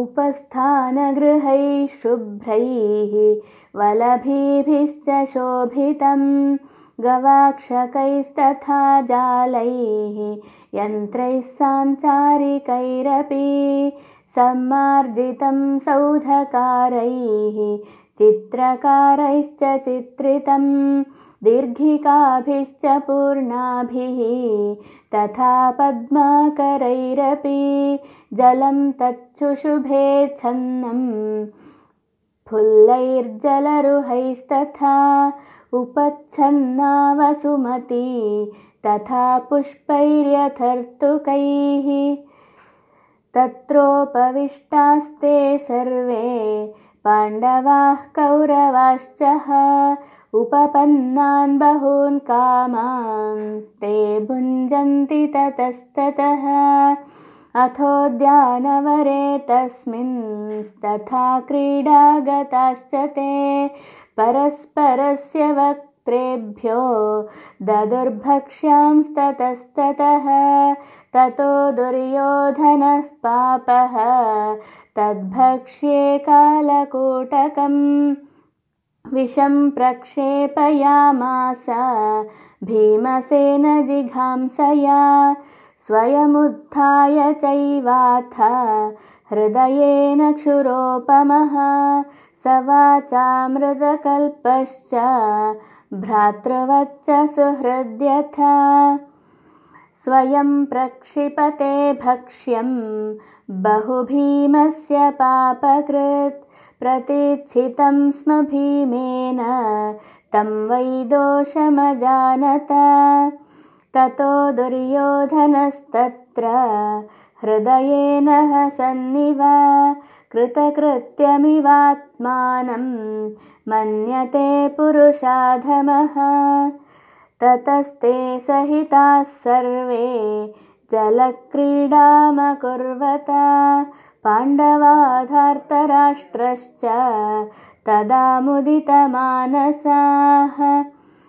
उपस्थानगृहैः शुभ्रैः वलभिभिश्च शोभितं गवाक्षकैस्तथा जालैः यन्त्रैः साञ्चारिकैरपि सम्मार्जितं सौधकारैः चित्रकारैश्च चित्रितं दीर्घिकाभिश्च पूर्णाभिः तथा पद्माकरैरपि जलं तच्छुशुभे छन्नम् फुल्लैर्जलरुहैस्तथा उपच्छन्ना वसुमती तथा पुष्पैर्यथर्तुकैः तत्रोपविष्टास्ते सर्वे पाण्डवाः कौरवाश्च उपपन्नान् बहून् कामांस्ते भुञ्जन्ति ततस्ततः। अथोद्यानवरे तस्मिंस्तथा क्रीडागताश्च ते। परस्परस्य वक्त्रेभ्यो ददुर्भक्ष्यांस्ततस्ततः। ततो दुर्योधनः पापः। तद्भक्ष्ये कालकूटकम् विषं प्रक्षेपयामास भीमसेन जिघांसया स्वयमुत्थाय चैवाथ हृदयेन क्षुरोपमः स वाचामृतकल्पश्च भ्रातृवच्च सुहृद्यथ। स्वयं प्रक्षिपते भक्ष्यं बहुभीमस्य पापकृत् प्रतीक्षितं स्म भीमेन तं वै दोषमजानत। ततो दुर्योधनस्तत्र हृदयेन सन्निव कृतकृत्यमिवात्मानं मन्यते पुरुषाधमः। ततस्ते सहिताः सर्वे जलक्रीडामकुर्वत पाण्डवाधार्तराष्ट्रश्च तदा मुदितमानसाः